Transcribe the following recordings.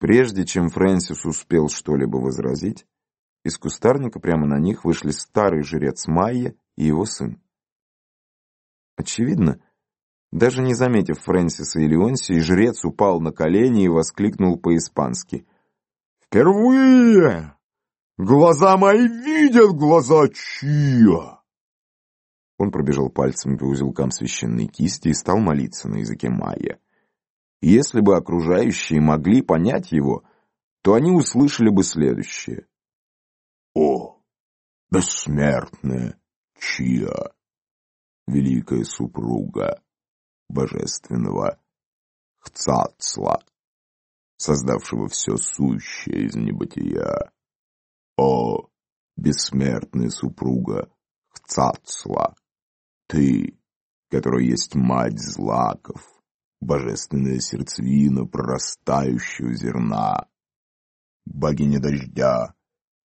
Прежде чем Фрэнсис успел что-либо возразить, из кустарника прямо на них вышли старый жрец Майя и его сын. Очевидно, даже не заметив Фрэнсиса и Леонсии, жрец упал на колени и воскликнул по-испански. «Впервые! Глаза мои видят глаза Чия!» Он пробежал пальцем по узелкам священной кисти и стал молиться на языке майя. Если бы окружающие могли понять его, то они услышали бы следующее. «О, бессмертная Чия, великая супруга божественного Хцацла, создавшего все сущее из небытия. О, бессмертная супруга Хцацла, ты, которая есть мать злаков, божественная сердцевина прорастающего зерна, богиня дождя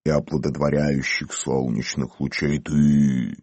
и оплодотворяющих солнечных лучей ты,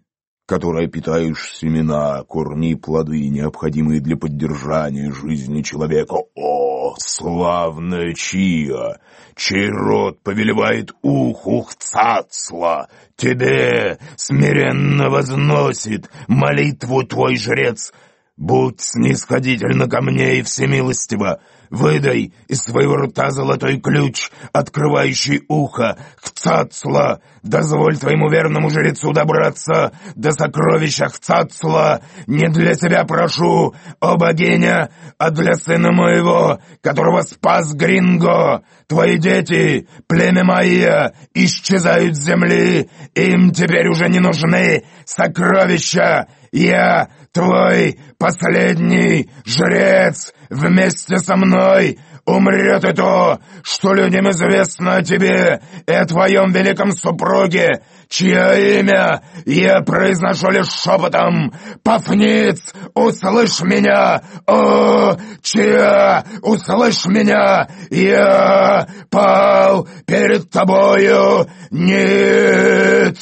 которая питаешь семена, корни и плоды, необходимые для поддержания жизни человека. О, славная Чия, чей род повелевает уху Хцацла, тебе смиренно возносит молитву твой жрец. Будь снисходительно ко мне и всемилостиво, Выдай из своего рта золотой ключ, открывающий ухо, Хцацла! Дозволь твоему верному жрецу добраться до сокровища Хцацла! Не для тебя прошу, о богиня, а для сына моего, которого спас Гринго! Твои дети, племя Майя, исчезают с земли, им теперь уже не нужны сокровища! Я твой последний жрец вместе со мной умрет и то, что людям известно о тебе и о твоем великом супруге, чье имя я произношу лишь шепотом. Пафниц, услышь меня! О, чья, услышь меня! Я пал перед тобою! Нет!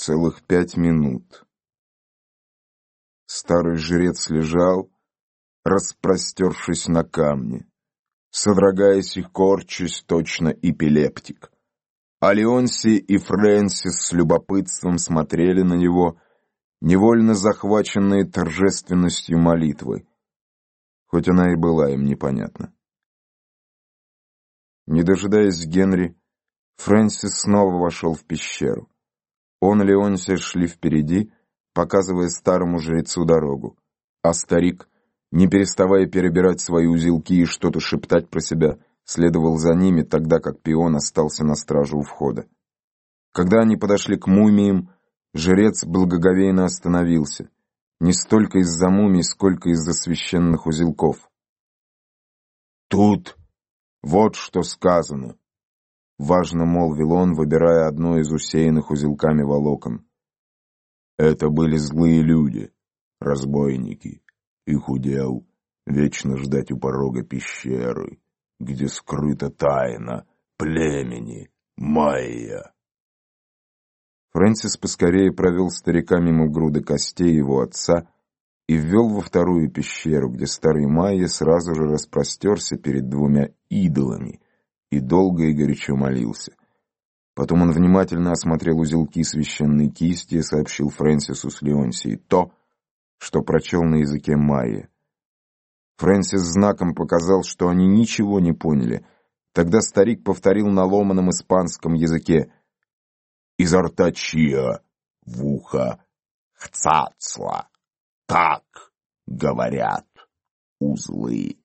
Целых пять минут. Старый жрец лежал, распростершись на камне, содрогаясь и корчась точно эпилептик. А Леонси и Фрэнсис с любопытством смотрели на него, невольно захваченные торжественностью молитвы, хоть она и была им непонятна. Не дожидаясь Генри, Фрэнсис снова вошел в пещеру. Он и Леонсия шли впереди, показывая старому жрецу дорогу. А старик, не переставая перебирать свои узелки и что-то шептать про себя, следовал за ними, тогда как пион остался на страже у входа. Когда они подошли к мумиям, жрец благоговейно остановился, не столько из-за мумий, сколько из-за священных узелков. «Тут вот что сказано», Важно молвил он, выбирая одно из усеянных узелками волокон. Это были злые люди, разбойники. Их удел вечно ждать у порога пещеры, где скрыта тайна племени Майя. Фрэнсис поскорее провел старика мимо груды костей его отца и ввел во вторую пещеру, где старый Майя сразу же распростерся перед двумя идолами — и долго и горячо молился. Потом он внимательно осмотрел узелки священной кисти и сообщил Фрэнсису с Леонсией то, что прочел на языке майя. Фрэнсис знаком показал, что они ничего не поняли. Тогда старик повторил на ломаном испанском языке «Изо рта чия в ухо хцацла, так говорят узлы».